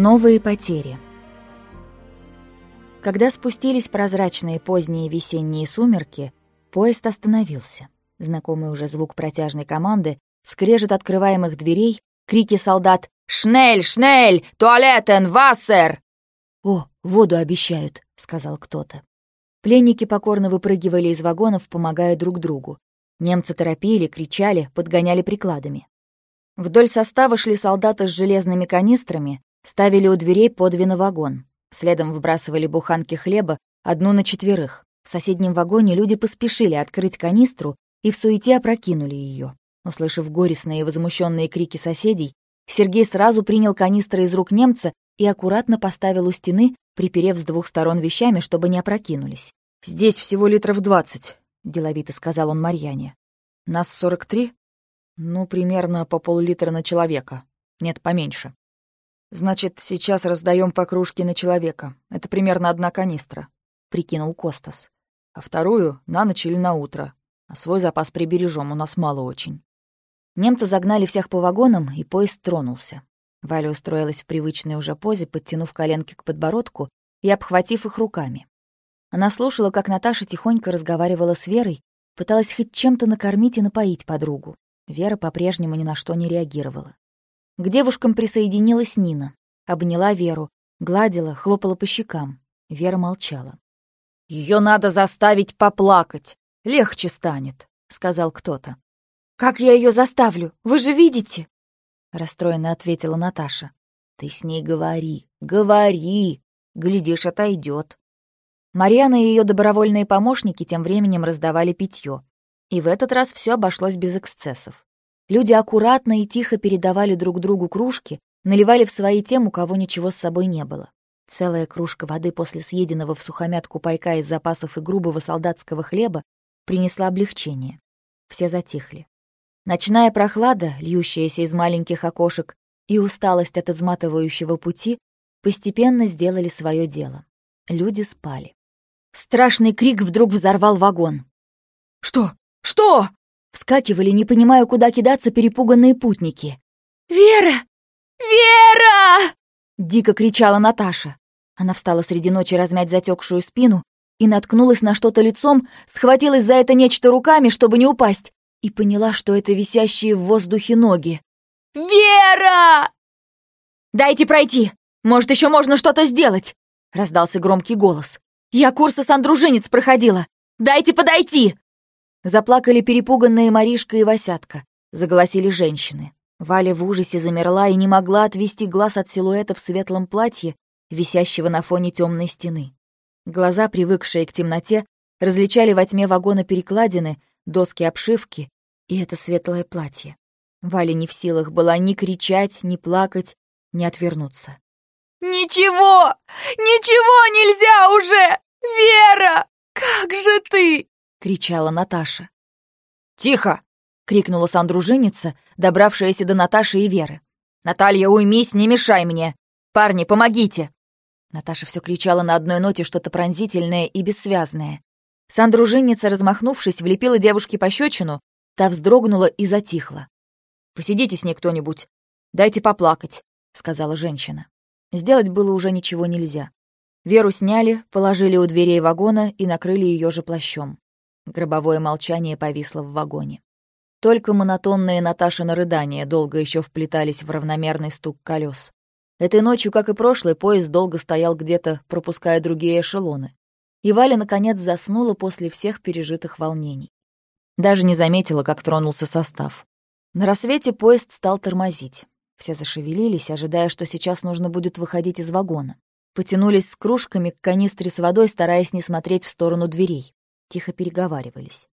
Новые потери. Когда спустились прозрачные поздние весенние сумерки, поезд остановился. Знакомый уже звук протяжной команды, скрежет открываемых дверей, крики солдат «Шнель! Шнель! Туалетен! Вассер!» «О, воду обещают», — сказал кто-то. Пленники покорно выпрыгивали из вагонов, помогая друг другу. Немцы торопили, кричали, подгоняли прикладами. Вдоль состава шли солдаты с железными канистрами, ставили у дверей по две на вагон. Следом вбрасывали буханки хлеба, одну на четверых. В соседнем вагоне люди поспешили открыть канистру и в суете опрокинули ее. Услышав горестные и возмущенные крики соседей, Сергей сразу принял канистры из рук немца и аккуратно поставил у стены, приперев с двух сторон вещами, чтобы не опрокинулись. «Здесь всего литров двадцать», — деловито сказал он Марьяне. «Нас сорок три? Ну, примерно по пол-литра на человека. Нет, поменьше. Значит, сейчас раздаем по кружке на человека. Это примерно одна канистра», — прикинул Костас. «А вторую — на ночь или на утро. А свой запас прибережем, у нас мало очень». Немцы загнали всех по вагонам, и поезд тронулся. Валя устроилась в привычной уже позе, подтянув коленки к подбородку и обхватив их руками. Она слушала, как Наташа тихонько разговаривала с Верой, пыталась хоть чем-то накормить и напоить подругу. Вера по-прежнему ни на что не реагировала. К девушкам присоединилась Нина. Обняла Веру, гладила, хлопала по щекам. Вера молчала. Ее надо заставить поплакать. Легче станет», — сказал кто-то. «Как я ее заставлю? Вы же видите!» Расстроенно ответила Наташа. «Ты с ней говори, говори! Глядишь, отойдет. Марьяна и ее добровольные помощники тем временем раздавали питье. И в этот раз все обошлось без эксцессов. Люди аккуратно и тихо передавали друг другу кружки, наливали в свои тем, у кого ничего с собой не было. Целая кружка воды после съеденного в сухомятку пайка из запасов и грубого солдатского хлеба принесла облегчение. Все затихли. Ночная прохлада, льющаяся из маленьких окошек, и усталость от изматывающего пути постепенно сделали свое дело. Люди спали. Страшный крик вдруг взорвал вагон. «Что? Что?» Вскакивали, не понимая, куда кидаться перепуганные путники. «Вера! Вера!» Дико кричала Наташа. Она встала среди ночи размять затекшую спину и наткнулась на что-то лицом, схватилась за это нечто руками, чтобы не упасть, и поняла, что это висящие в воздухе ноги. «Вера!» «Дайте пройти! Может, еще можно что-то сделать!» — раздался громкий голос. Я курсы сандружинец проходила! Дайте подойти!» Заплакали перепуганные Маришка и Васятка. Заголосили женщины. Валя в ужасе замерла и не могла отвести глаз от силуэта в светлом платье, висящего на фоне темной стены. Глаза, привыкшие к темноте, различали во тьме вагона перекладины, доски обшивки и это светлое платье. Валя не в силах была ни кричать, ни плакать, ни отвернуться. «Ничего! Ничего нельзя уже! Вера! Как же ты?» — кричала Наташа. «Тихо!» — крикнула сандруженица, добравшаяся до Наташи и Веры. «Наталья, уймись, не мешай мне! Парни, помогите!» Наташа все кричала на одной ноте что-то пронзительное и бессвязное. Сандруженица, размахнувшись, влепила девушке пощечину, та вздрогнула и затихла. «Посидите с ней кто-нибудь, дайте поплакать», — сказала женщина. Сделать было уже ничего нельзя. Веру сняли, положили у дверей вагона и накрыли ее же плащом. Гробовое молчание повисло в вагоне. Только монотонные Наташины рыдания долго еще вплетались в равномерный стук колес. Этой ночью, как и прошлый, поезд долго стоял где-то, пропуская другие эшелоны. И Валя, наконец, заснула после всех пережитых волнений. Даже не заметила, как тронулся состав. На рассвете поезд стал тормозить. Все зашевелились, ожидая, что сейчас нужно будет выходить из вагона. Потянулись с кружками к канистре с водой, стараясь не смотреть в сторону дверей. Тихо переговаривались.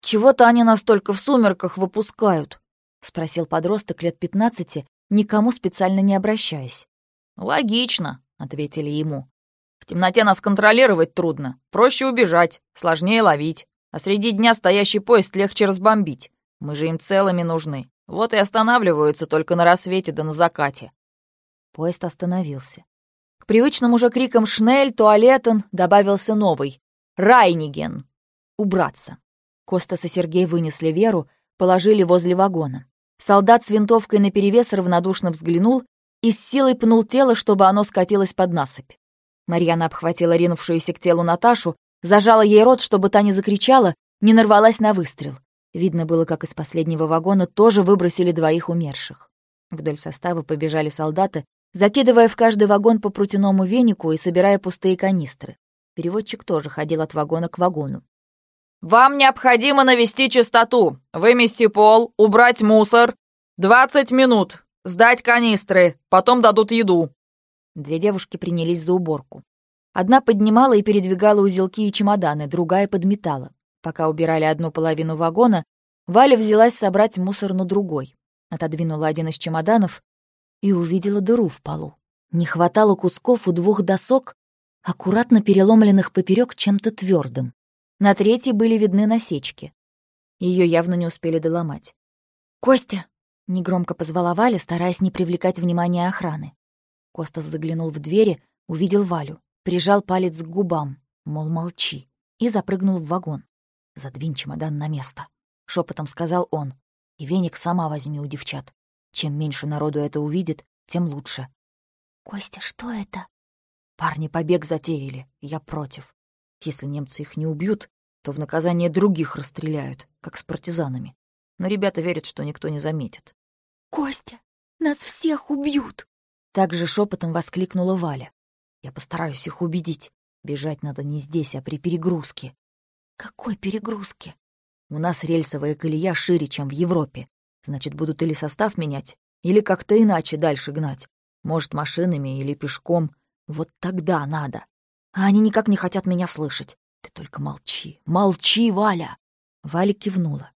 «Чего-то они нас только в сумерках выпускают», — спросил подросток лет пятнадцати, никому специально не обращаясь. «Логично», — ответили ему. «В темноте нас контролировать трудно. Проще убежать, сложнее ловить. А среди дня стоящий поезд легче разбомбить. Мы же им целыми нужны. Вот и останавливаются только на рассвете да на закате. Поезд остановился. К привычным уже крикам «Шнель», «Туалетен» добавился новый «Райниген». «Убраться». Костас и Сергей вынесли Веру, положили возле вагона. Солдат с винтовкой наперевес равнодушно взглянул, и с силой пнул тело, чтобы оно скатилось под насыпь. Марьяна обхватила ринувшуюся к телу Наташу, зажала ей рот, чтобы та не закричала, не нарвалась на выстрел. Видно было, как из последнего вагона тоже выбросили двоих умерших. Вдоль состава побежали солдаты, закидывая в каждый вагон по прутяному венику и собирая пустые канистры. Переводчик тоже ходил от вагона к вагону. «Вам необходимо навести чистоту, вымести пол, убрать мусор. Двадцать минут. Сдать канистры, потом дадут еду». Две девушки принялись за уборку. Одна поднимала и передвигала узелки и чемоданы, другая подметала. Пока убирали одну половину вагона, Валя взялась собрать мусор на другой. Отодвинула один из чемоданов и увидела дыру в полу. Не хватало кусков у двух досок, аккуратно переломленных поперек чем-то твердым. На третьей были видны насечки. Ее явно не успели доломать. «Костя!» — негромко позвала Валя, стараясь не привлекать внимания охраны. Костас заглянул в двери, увидел Валю, прижал палец к губам, мол, молчи, и запрыгнул в вагон. «Задвинь чемодан на место», — шепотом сказал он. «И веник сама возьми у девчат. Чем меньше народу это увидит, тем лучше». «Костя, что это?» «Парни побег затеяли, я против. Если немцы их не убьют, то в наказание других расстреляют, как с партизанами. Но ребята верят, что никто не заметит». «Костя, нас всех убьют!» Также шепотом воскликнула Валя. «Я постараюсь их убедить. Бежать надо не здесь, а при перегрузке. Какой перегрузки? У нас рельсовая колея шире, чем в Европе. Значит, будут или состав менять, или как-то иначе дальше гнать. Может, машинами или пешком. Вот тогда надо. А они никак не хотят меня слышать. Ты только молчи, молчи, Валя!» Валя кивнула.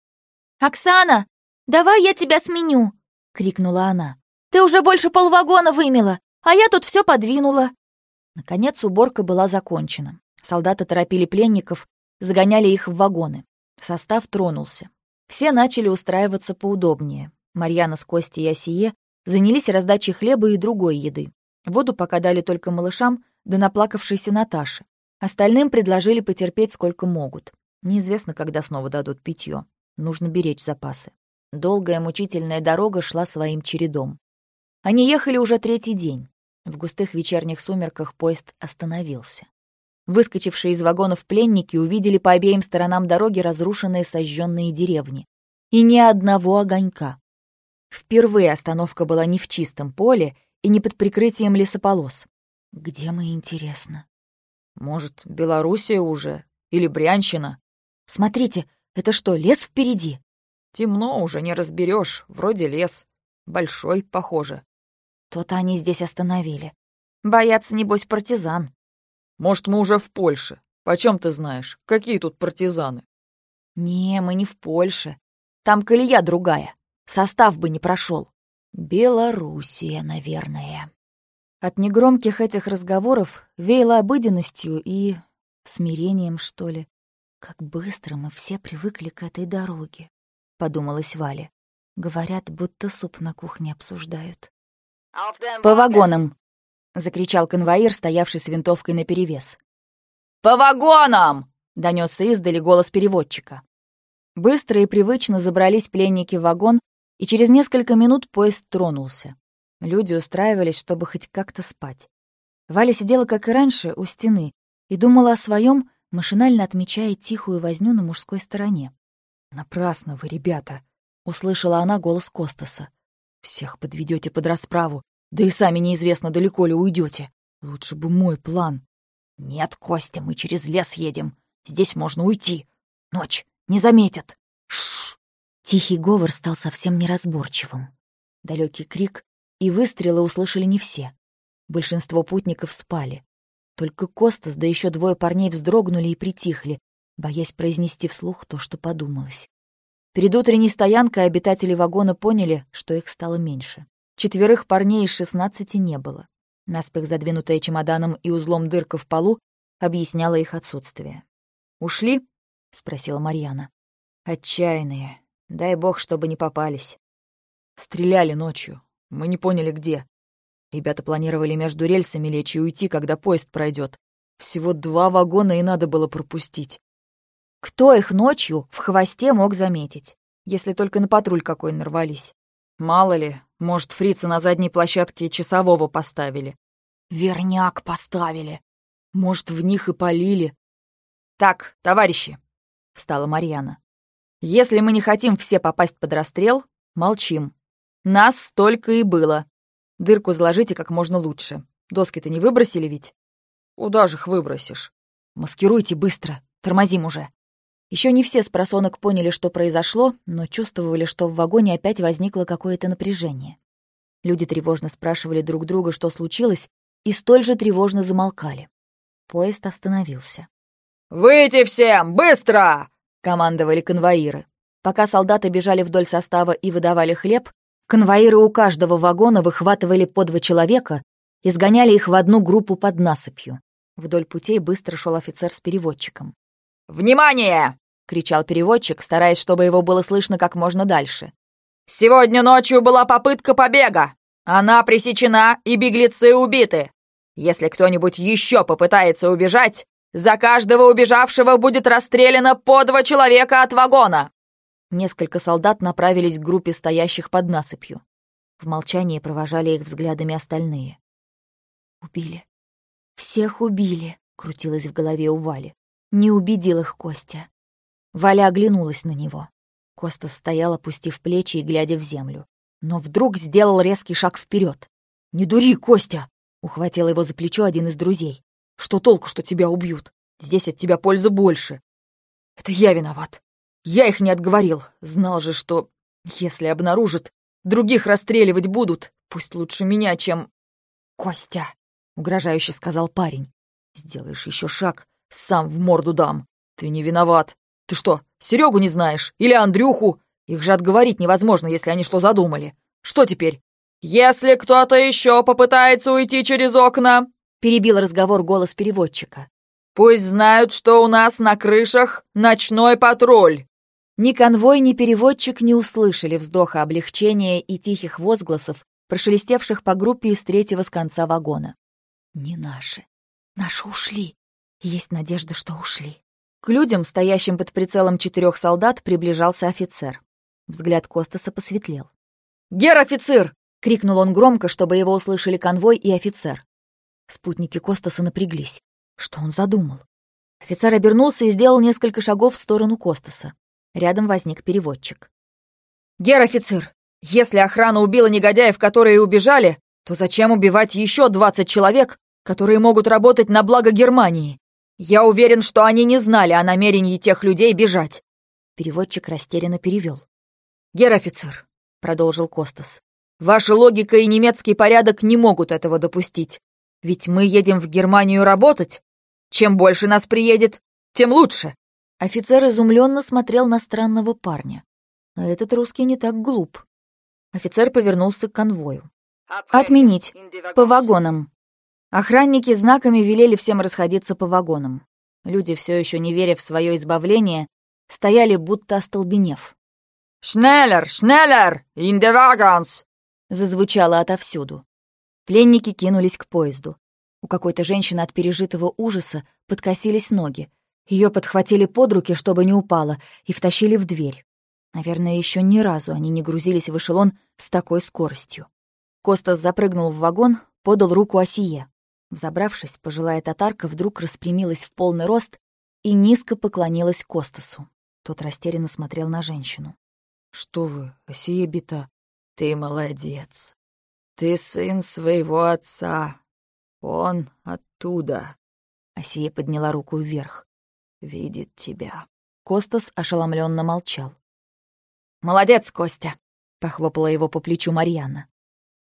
«Оксана, давай я тебя сменю!» — крикнула она. «Ты уже больше полвагона вымела, а я тут все подвинула!» Наконец уборка была закончена. Солдаты торопили пленников, загоняли их в вагоны. Состав тронулся. Все начали устраиваться поудобнее. Марьяна с Костей и Осие занялись раздачей хлеба и другой еды. Воду пока дали только малышам, да наплакавшейся Наташе. Остальным предложили потерпеть сколько могут. Неизвестно, когда снова дадут питье. Нужно беречь запасы. Долгая мучительная дорога шла своим чередом. Они ехали уже третий день. В густых вечерних сумерках поезд остановился. Выскочившие из вагонов пленники увидели по обеим сторонам дороги разрушенные сожженные деревни. И ни одного огонька. Впервые остановка была не в чистом поле и не под прикрытием лесополос. Где мы, интересно? Может, Белоруссия уже? Или Брянщина? Смотрите, это что, лес впереди? Темно уже, не разберешь. Вроде лес. Большой, похоже. То-то они здесь остановили. Боятся, небось, партизан. Может, мы уже в Польше? Почем ты знаешь? Какие тут партизаны? Не, мы не в Польше. Там колея другая. Состав бы не прошел. Белоруссия, наверное. От негромких этих разговоров веяло обыденностью и смирением, что ли. Как быстро мы все привыкли к этой дороге, — подумалась Валя. Говорят, будто суп на кухне обсуждают. «По вагонам!» — закричал конвоир, стоявший с винтовкой наперевес. «По вагонам!» — донесся издали голос переводчика. Быстро и привычно забрались пленники в вагон, и через несколько минут поезд тронулся. Люди устраивались, чтобы хоть как-то спать. Валя сидела, как и раньше, у стены и думала о своем, машинально отмечая тихую возню на мужской стороне. «Напрасно вы, ребята!» — услышала она голос Костаса. «Всех подведете под расправу, да и сами неизвестно, далеко ли уйдете. Лучше бы мой план. Нет, Костя, мы через лес едем. Здесь можно уйти. Ночь. Не заметят. Тихий говор стал совсем неразборчивым. Далекий крик и выстрелы услышали не все. Большинство путников спали. Только Костас, да еще двое парней вздрогнули и притихли, боясь произнести вслух то, что подумалось. Перед утренней стоянкой обитатели вагона поняли, что их стало меньше. Четверых парней из шестнадцати не было. Наспех задвинутая чемоданом и узлом дырка в полу объясняла их отсутствие. «Ушли?» — спросила Марьяна. «Отчаянные. Дай бог, чтобы не попались. Стреляли ночью. Мы не поняли, где. Ребята планировали между рельсами лечь и уйти, когда поезд пройдет. Всего два вагона и надо было пропустить. Кто их ночью в хвосте мог заметить, если только на патруль какой нарвались? Мало ли, Может, фрицы на задней площадке часового поставили. Верняк поставили. Может, в них и полили. Так, товарищи, встала Марьяна. Если мы не хотим все попасть под расстрел, молчим. Нас столько и было. Дырку заложите как можно лучше. Доски-то не выбросили ведь? Куда же их выбросишь? Маскируйте быстро, тормозим уже. Еще не все с просонок поняли, что произошло, но чувствовали, что в вагоне опять возникло какое-то напряжение. Люди тревожно спрашивали друг друга, что случилось, и столь же тревожно замолкали. Поезд остановился. «Выйти всем! Быстро!» — командовали конвоиры. Пока солдаты бежали вдоль состава и выдавали хлеб, конвоиры у каждого вагона выхватывали по два человека и сгоняли их в одну группу под насыпью. Вдоль путей быстро шел офицер с переводчиком. «Внимание!» — кричал переводчик, стараясь, чтобы его было слышно как можно дальше. «Сегодня ночью была попытка побега. Она пресечена, и беглецы убиты. Если кто-нибудь еще попытается убежать, за каждого убежавшего будет расстреляно по два человека от вагона!» Несколько солдат направились к группе стоящих под насыпью. В молчании провожали их взглядами остальные. «Убили. Всех убили», — крутилось в голове у Вали. Не убедил их Костя. Валя оглянулась на него. Коста стоял, опустив плечи и глядя в землю. Но вдруг сделал резкий шаг вперед. «Не дури, Костя!» — ухватил его за плечо один из друзей. «Что толку, что тебя убьют? Здесь от тебя пользы больше». «Это я виноват. Я их не отговорил. Знал же, что, если обнаружат, других расстреливать будут. Пусть лучше меня, чем...» «Костя!» — угрожающе сказал парень. «Сделаешь еще шаг, сам в морду дам. Ты не виноват. Ты что, Серегу не знаешь? Или Андрюху? Их же отговорить невозможно, если они что задумали. Что теперь? «Если кто-то еще попытается уйти через окна», — перебил разговор голос переводчика. «Пусть знают, что у нас на крышах ночной патруль». Ни конвой, ни переводчик не услышали вздоха облегчения и тихих возгласов, прошелестевших по группе из третьего с конца вагона. «Не наши. Наши ушли. Есть надежда, что ушли. К людям, стоящим под прицелом четырех солдат, приближался офицер. Взгляд Костаса посветлел. «Гер-офицер!» — крикнул он громко, чтобы его услышали конвой и офицер. Спутники Костаса напряглись. Что он задумал? Офицер обернулся и сделал несколько шагов в сторону Костаса. Рядом возник переводчик. «Гер-офицер, если охрана убила негодяев, которые убежали, то зачем убивать еще двадцать человек, которые могут работать на благо Германии? Я уверен, что они не знали о намерении тех людей бежать. Переводчик растерянно перевел. «Гер-офицер», — продолжил Костас, — «ваша логика и немецкий порядок не могут этого допустить. Ведь мы едем в Германию работать. Чем больше нас приедет, тем лучше». Офицер изумленно смотрел на странного парня. А этот русский не так глуп. Офицер повернулся к конвою. «Отменить. По вагонам». Охранники знаками велели всем расходиться по вагонам. Люди, все еще не веря в свое избавление, стояли будто остолбенев. «Шнеллер! Шнеллер! Wagons!» зазвучало отовсюду. Пленники кинулись к поезду. У какой-то женщины от пережитого ужаса подкосились ноги. Ее подхватили под руки, чтобы не упала, и втащили в дверь. Наверное, еще ни разу они не грузились в эшелон с такой скоростью. Костас запрыгнул в вагон, подал руку Осие. Взобравшись, пожилая татарка вдруг распрямилась в полный рост и низко поклонилась Костасу. Тот растерянно смотрел на женщину. «Что вы, Осия бита? Ты молодец. Ты сын своего отца. Он оттуда». Осия подняла руку вверх. «Видит тебя». Костас ошеломленно молчал. «Молодец, Костя!» — похлопала его по плечу Марьяна.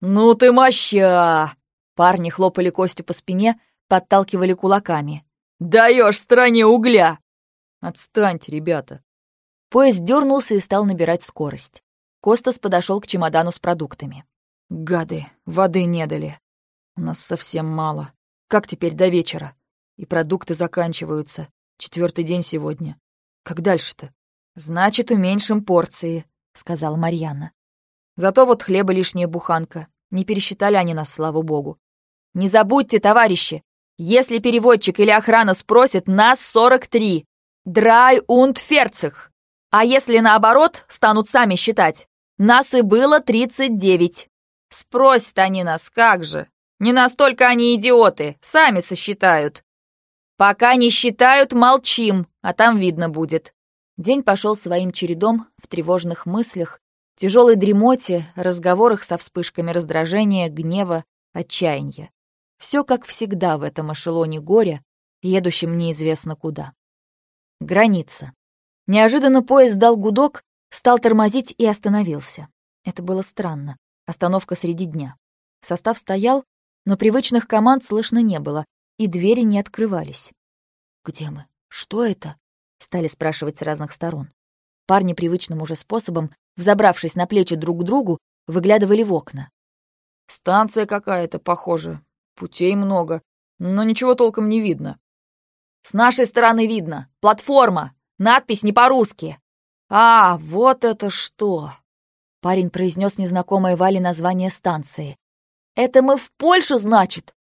«Ну ты моща!» Парни хлопали Костю по спине, подталкивали кулаками. «Даешь стране угля!» «Отстаньте, ребята!» Поезд дернулся и стал набирать скорость. Костас подошел к чемодану с продуктами. «Гады, воды не дали. У нас совсем мало. Как теперь до вечера? И продукты заканчиваются. Четвертый день сегодня. Как дальше-то?» «Значит, уменьшим порции», — сказала Марьяна. «Зато вот хлеба лишняя буханка. Не пересчитали они нас, слава богу. Не забудьте, товарищи, если переводчик или охрана спросит, нас 43. Драй und ферцих. А если наоборот, станут сами считать, нас и было 39. Спросят они нас, как же. Не настолько они идиоты, сами сосчитают. Пока не считают, молчим, а там видно будет. День пошел своим чередом в тревожных мыслях, тяжелой дремоте, разговорах со вспышками раздражения, гнева, отчаяния. Все как всегда в этом эшелоне горя, едущем неизвестно куда. Граница. Неожиданно поезд дал гудок, стал тормозить и остановился. Это было странно. Остановка среди дня. Состав стоял, но привычных команд слышно не было, и двери не открывались. «Где мы? Что это?» — стали спрашивать с разных сторон. Парни привычным уже способом, взобравшись на плечи друг к другу, выглядывали в окна. «Станция какая-то, похоже. Путей много, но ничего толком не видно». «С нашей стороны видно. Платформа. Надпись не по-русски». «А, вот это что!» Парень произнес незнакомое Вале название станции. «Это мы в Польшу, значит?»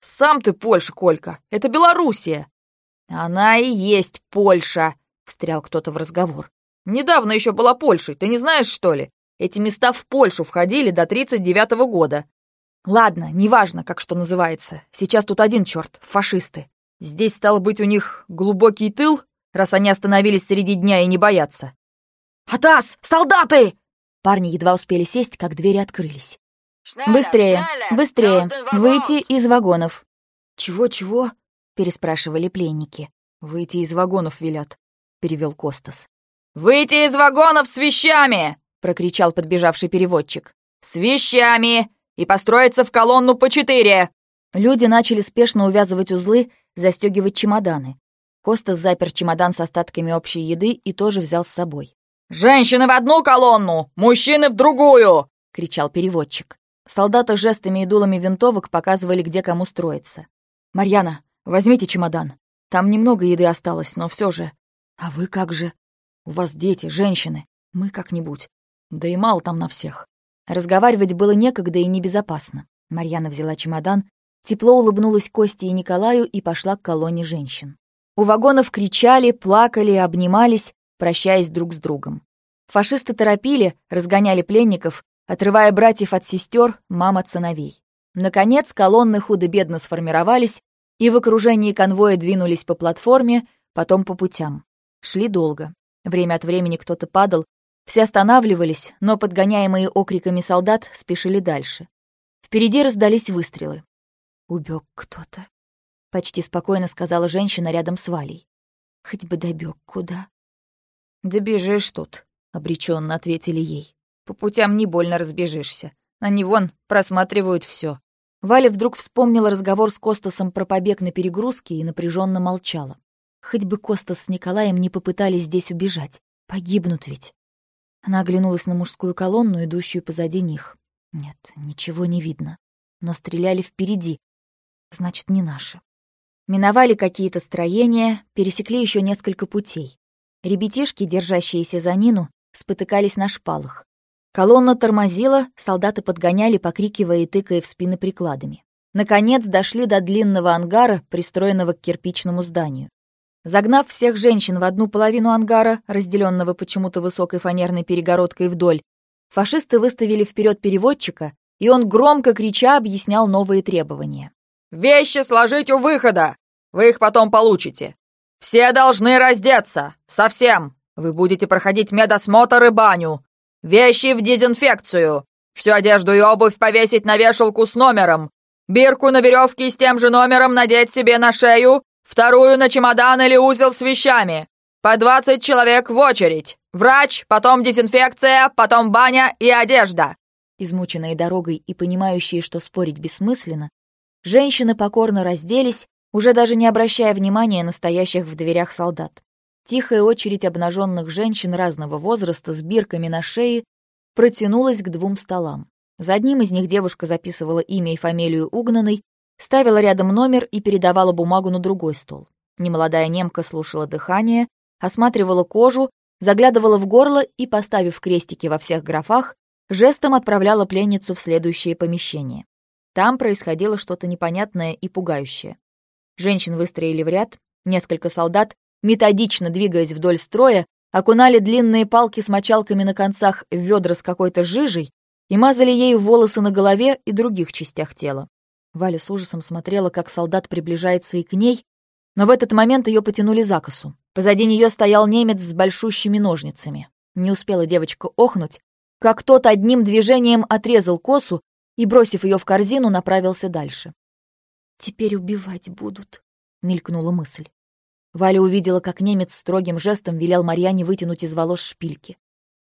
«Сам ты Польша, Колька. Это Белоруссия». «Она и есть Польша», — встрял кто-то в разговор. «Недавно еще была Польшей, ты не знаешь, что ли? Эти места в Польшу входили до 39-го года». «Ладно, неважно, как что называется. Сейчас тут один черт, фашисты. Здесь, стало быть, у них глубокий тыл, раз они остановились среди дня и не боятся». «Атас! Солдаты!» Парни едва успели сесть, как двери открылись. «Быстрее, быстрее! Выйти из вагонов!» «Чего-чего?» — переспрашивали пленники. «Выйти из вагонов велят», — перевел Костас. «Выйти из вагонов с вещами!» — прокричал подбежавший переводчик. «С вещами! И построиться в колонну по четыре!» Люди начали спешно увязывать узлы, застегивать чемоданы. Костас запер чемодан с остатками общей еды и тоже взял с собой. «Женщины в одну колонну, мужчины в другую!» — кричал переводчик. Солдаты жестами и дулами винтовок показывали, где кому строиться. «Марьяна, возьмите чемодан. Там немного еды осталось, но все же. А вы как же? У вас дети, женщины. Мы как-нибудь. Да и мало там на всех». Разговаривать было некогда и небезопасно. Марьяна взяла чемодан, тепло улыбнулась Косте и Николаю и пошла к колонне женщин. У вагонов кричали, плакали, обнимались, прощаясь друг с другом. Фашисты торопили, разгоняли пленников, отрывая братьев от сестер, мам от сыновей. Наконец, колонны худо-бедно сформировались и в окружении конвоя двинулись по платформе, потом по путям. Шли долго. Время от времени кто-то падал, все останавливались, но подгоняемые окриками солдат спешили дальше. Впереди раздались выстрелы. «Убег кто-то», — почти спокойно сказала женщина рядом с Валей. «Хоть бы добег куда». «Добежишь тут», — обреченно ответили ей. По путям не больно разбежишься. Они вон просматривают все. Валя вдруг вспомнила разговор с Костасом про побег на перегрузке и напряженно молчала. Хоть бы Костас с Николаем не попытались здесь убежать. Погибнут ведь. Она оглянулась на мужскую колонну, идущую позади них. Нет, ничего не видно. Но стреляли впереди. Значит, не наши. Миновали какие-то строения, пересекли еще несколько путей. Ребятишки, держащиеся за Нину, спотыкались на шпалах. Колонна тормозила, солдаты подгоняли, покрикивая и тыкая в спины прикладами. Наконец дошли до длинного ангара, пристроенного к кирпичному зданию. Загнав всех женщин в одну половину ангара, разделенного почему-то высокой фанерной перегородкой вдоль, фашисты выставили вперед переводчика, и он громко крича объяснял новые требования. «Вещи сложить у выхода! Вы их потом получите! Все должны раздеться! Совсем! Вы будете проходить медосмотр и баню! Вещи в дезинфекцию. Всю одежду и обувь повесить на вешалку с номером. Бирку на веревке с тем же номером надеть себе на шею. Вторую на чемодан или узел с вещами. По двадцать человек в очередь. Врач, потом дезинфекция, потом баня и одежда. Измученные дорогой и понимающие, что спорить бессмысленно, женщины покорно разделись, уже даже не обращая внимания на стоящих в дверях солдат. Тихая очередь обнаженных женщин разного возраста с бирками на шее протянулась к двум столам. За одним из них девушка записывала имя и фамилию угнанной, ставила рядом номер и передавала бумагу на другой стол. Немолодая немка слушала дыхание, осматривала кожу, заглядывала в горло и, поставив крестики во всех графах, жестом отправляла пленницу в следующее помещение. Там происходило что-то непонятное и пугающее. Женщин выстроили в ряд, несколько солдат методично двигаясь вдоль строя, окунали длинные палки с мочалками на концах в ведра с какой-то жижей и мазали ею волосы на голове и других частях тела. Валя с ужасом смотрела, как солдат приближается и к ней, но в этот момент ее потянули за косу. Позади нее стоял немец с большущими ножницами. Не успела девочка охнуть, как тот одним движением отрезал косу и, бросив ее в корзину, направился дальше. «Теперь убивать будут», — мелькнула мысль. Валя увидела, как немец строгим жестом велел Марьяне вытянуть из волос шпильки.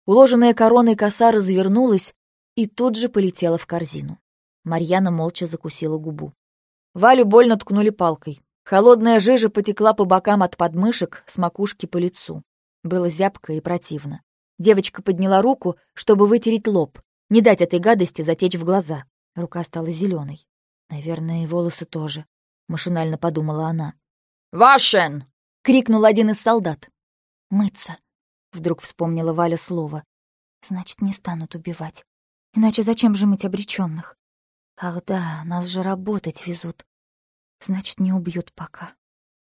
Уложенная короной коса развернулась и тут же полетела в корзину. Марьяна молча закусила губу. Валю больно ткнули палкой. Холодная жижа потекла по бокам от подмышек, с макушки по лицу. Было зябко и противно. Девочка подняла руку, чтобы вытереть лоб, не дать этой гадости затечь в глаза. Рука стала зеленой. Наверное, и волосы тоже, машинально подумала она. «Вашен!» — крикнул один из солдат. «Мыться», — вдруг вспомнила Валя слово. «Значит, не станут убивать. Иначе зачем же мыть обреченных? Ах да, нас же работать везут. Значит, не убьют пока».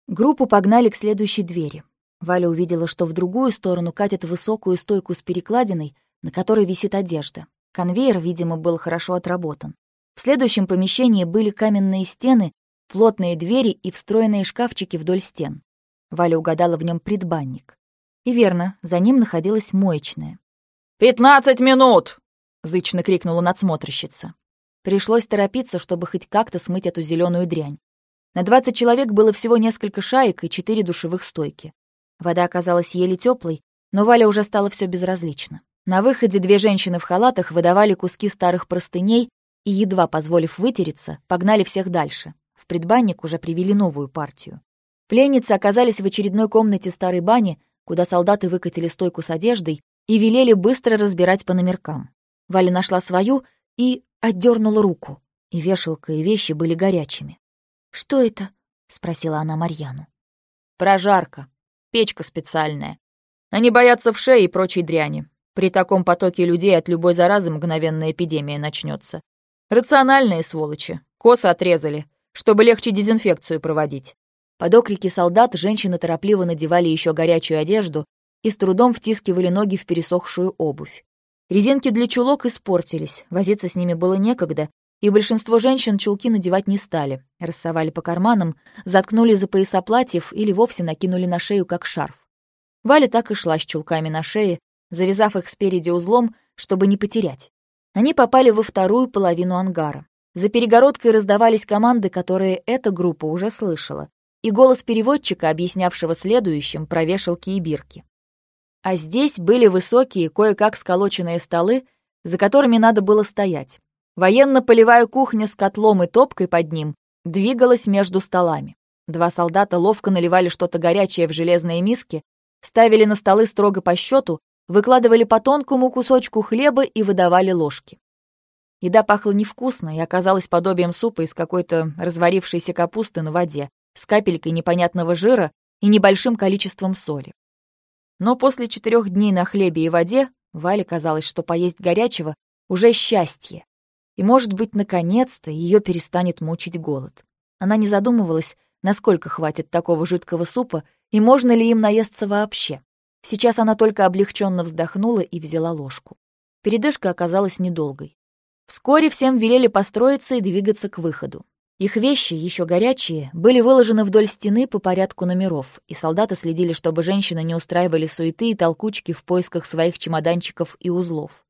Группу погнали к следующей двери. Валя увидела, что в другую сторону катят высокую стойку с перекладиной, на которой висит одежда. Конвейер, видимо, был хорошо отработан. В следующем помещении были каменные стены, плотные двери и встроенные шкафчики вдоль стен. Валя угадала в нем предбанник. И верно, за ним находилась моечная. «Пятнадцать минут!» — зычно крикнула надсмотрщица. Пришлось торопиться, чтобы хоть как-то смыть эту зеленую дрянь. На двадцать человек было всего несколько шаек и четыре душевых стойки. Вода оказалась еле теплой, но Валя уже стало все безразлично. На выходе две женщины в халатах выдавали куски старых простыней и, едва позволив вытереться, погнали всех дальше. В предбанник уже привели новую партию. Пленницы оказались в очередной комнате старой бани, куда солдаты выкатили стойку с одеждой и велели быстро разбирать по номеркам. Валя нашла свою и отдернула руку, и вешалка, и вещи были горячими. «Что это?» — спросила она Марьяну. «Прожарка. Печка специальная. Они боятся в шее и прочей дряни. При таком потоке людей от любой заразы мгновенная эпидемия начнется. Рациональные сволочи. Косы отрезали, чтобы легче дезинфекцию проводить. Под окрики солдат женщины торопливо надевали еще горячую одежду и с трудом втискивали ноги в пересохшую обувь. Резинки для чулок испортились, возиться с ними было некогда, и большинство женщин чулки надевать не стали, рассовали по карманам, заткнули за пояса платьев или вовсе накинули на шею как шарф. Валя так и шла с чулками на шее, завязав их спереди узлом, чтобы не потерять. Они попали во вторую половину ангара. За перегородкой раздавались команды, которые эта группа уже слышала, и голос переводчика, объяснявшего следующим про вешалки и бирки. А здесь были высокие, кое-как сколоченные столы, за которыми надо было стоять. Военно-полевая кухня с котлом и топкой под ним двигалась между столами. Два солдата ловко наливали что-то горячее в железные миски, ставили на столы строго по счету, выкладывали по тонкому кусочку хлеба и выдавали ложки. Еда пахла невкусно и оказалась подобием супа из какой-то разварившейся капусты на воде, с капелькой непонятного жира и небольшим количеством соли. Но после четырех дней на хлебе и воде Вале казалось, что поесть горячего уже счастье. И, может быть, наконец-то ее перестанет мучить голод. Она не задумывалась, насколько хватит такого жидкого супа и можно ли им наесться вообще. Сейчас она только облегченно вздохнула и взяла ложку. Передышка оказалась недолгой. Вскоре всем велели построиться и двигаться к выходу. Их вещи, еще горячие, были выложены вдоль стены по порядку номеров, и солдаты следили, чтобы женщины не устраивали суеты и толкучки в поисках своих чемоданчиков и узлов.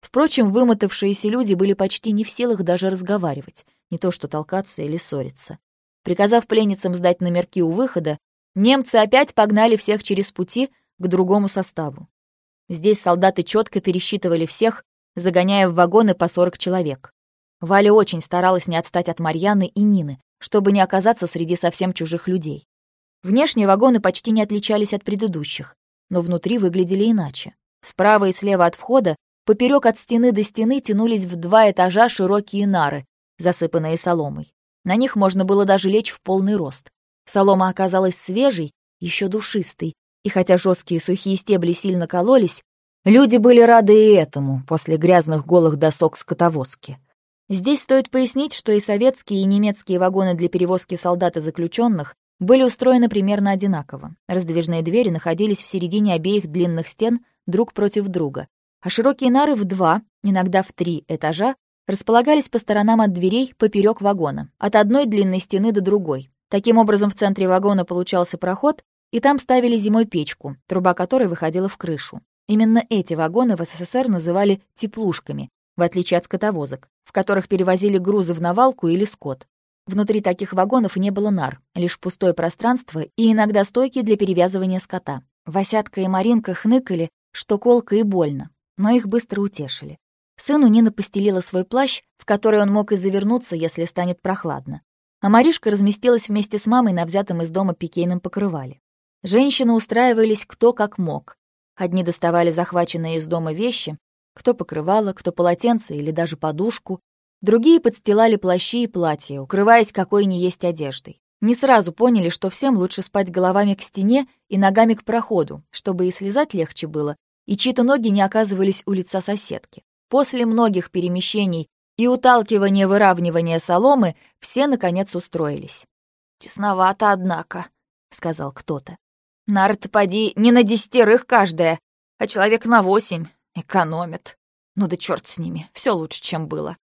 Впрочем, вымотавшиеся люди были почти не в силах даже разговаривать, не то что толкаться или ссориться. Приказав пленницам сдать номерки у выхода, немцы опять погнали всех через пути к другому составу. Здесь солдаты четко пересчитывали всех, загоняя в вагоны по 40 человек. Валя очень старалась не отстать от Марьяны и Нины, чтобы не оказаться среди совсем чужих людей. Внешне вагоны почти не отличались от предыдущих, но внутри выглядели иначе. Справа и слева от входа, поперек от стены до стены тянулись в два этажа широкие нары, засыпанные соломой. На них можно было даже лечь в полный рост. Солома оказалась свежей, еще душистой, и хотя жесткие сухие стебли сильно кололись, люди были рады и этому после грязных голых досок скотовозки. Здесь стоит пояснить, что и советские, и немецкие вагоны для перевозки солдат и заключенных были устроены примерно одинаково. Раздвижные двери находились в середине обеих длинных стен друг против друга, а широкие нары в два, иногда в три этажа располагались по сторонам от дверей поперек вагона, от одной длинной стены до другой. Таким образом, в центре вагона получался проход, и там ставили зимой печку, труба которой выходила в крышу. Именно эти вагоны в СССР называли «теплушками», в отличие от скотовозок, в которых перевозили грузы в навалку или скот. Внутри таких вагонов не было нар, лишь пустое пространство и иногда стойки для перевязывания скота. Васятка и Маринка хныкали, что колко и больно, но их быстро утешили. Сыну Нина постелила свой плащ, в который он мог и завернуться, если станет прохладно. А Маришка разместилась вместе с мамой на взятом из дома пикейном покрывале. Женщины устраивались кто как мог. Одни доставали захваченные из дома вещи, кто покрывало, кто полотенце или даже подушку. Другие подстилали плащи и платья, укрываясь какой ни есть одеждой. Не сразу поняли, что всем лучше спать головами к стене и ногами к проходу, чтобы и слезать легче было, и чьи-то ноги не оказывались у лица соседки. После многих перемещений и уталкивания выравнивания соломы все, наконец, устроились. «Тесновато, однако», — сказал кто-то. «Нары-то поди не на десятерых каждая, а человек на восемь. Экономят. Ну да черт с ними, все лучше, чем было».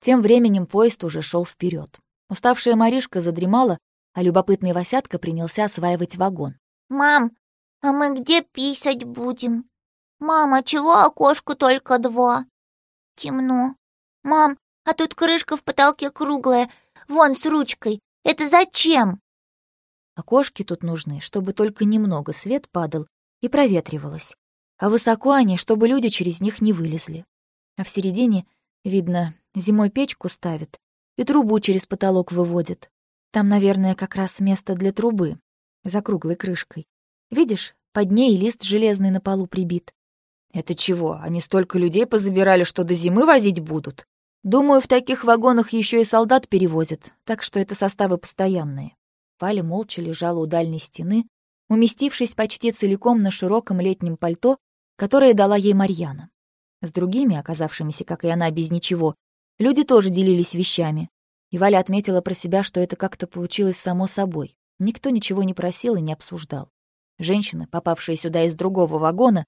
Тем временем поезд уже шел вперед. Уставшая Маришка задремала, а любопытный Васятка принялся осваивать вагон. «Мам, а мы где писать будем? Мама, чего окошко только два?» Темно. Мам, а тут крышка в потолке круглая, вон с ручкой. Это зачем? Окошки тут нужны, чтобы только немного свет падал и проветривалось. А высоко они, чтобы люди через них не вылезли. А в середине, видно, зимой печку ставят и трубу через потолок выводят. Там, наверное, как раз место для трубы, за круглой крышкой. Видишь, под ней лист железный на полу прибит. Это чего, они столько людей позабирали, что до зимы возить будут? Думаю, в таких вагонах еще и солдат перевозят, так что это составы постоянные. Валя молча лежала у дальней стены, уместившись почти целиком на широком летнем пальто, которое дала ей Марьяна. С другими, оказавшимися, как и она, без ничего, люди тоже делились вещами. И Валя отметила про себя, что это как-то получилось само собой. Никто ничего не просил и не обсуждал. Женщины, попавшие сюда из другого вагона,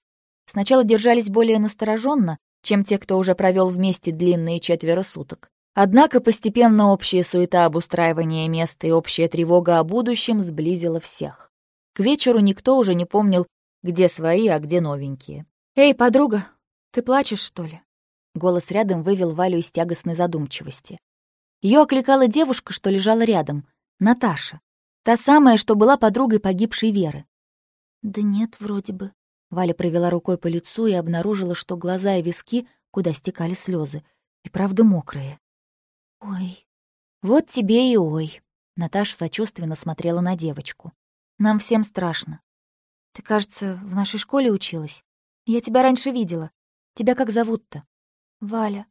Сначала держались более настороженно, чем те, кто уже провел вместе длинные четверо суток. Однако постепенно общая суета обустраивания места и общая тревога о будущем сблизила всех. К вечеру никто уже не помнил, где свои, а где новенькие. «Эй, подруга, ты плачешь, что ли?» Голос рядом вывел Валю из тягостной задумчивости. Ее окликала девушка, что лежала рядом, Наташа. Та самая, что была подругой погибшей Веры. «Да нет, вроде бы», Валя провела рукой по лицу и обнаружила, что глаза и виски, куда стекали слезы, и правда мокрые. «Ой». «Вот тебе и ой». Наташа сочувственно смотрела на девочку. «Нам всем страшно. Ты, кажется, в нашей школе училась. Я тебя раньше видела. Тебя как зовут-то?» «Валя.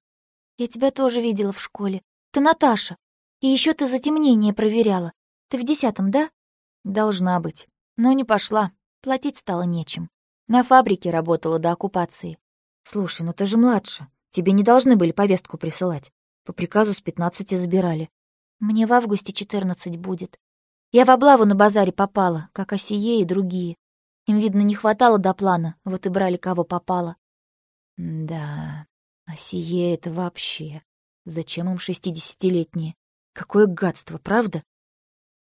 Я тебя тоже видела в школе. Ты Наташа. И еще ты затемнение проверяла. Ты в десятом, да?» «Должна быть. Но не пошла. Платить стало нечем. На фабрике работала до оккупации. Слушай, ну ты же младше. Тебе не должны были повестку присылать. По приказу с пятнадцати забирали. Мне в августе четырнадцать будет. Я в облаву на базаре попала, как Осие и другие. Им, видно, не хватало до плана, вот и брали кого попало. Да, Осие — это вообще. Зачем им шестидесятилетние? Какое гадство, правда?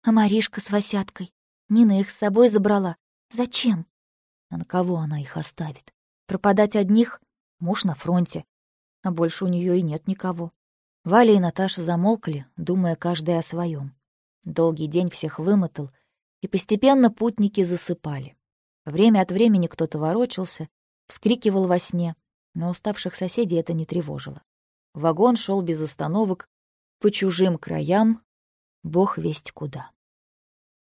А Маришка с Васяткой. Нина их с собой забрала. Зачем? А на кого она их оставит? Пропадать одних? Муж на фронте. А больше у нее и нет никого. Валя и Наташа замолкли, думая каждая о своем. Долгий день всех вымотал, и постепенно путники засыпали. Время от времени кто-то ворочался, вскрикивал во сне, но уставших соседей это не тревожило. Вагон шел без остановок, по чужим краям, бог весть куда.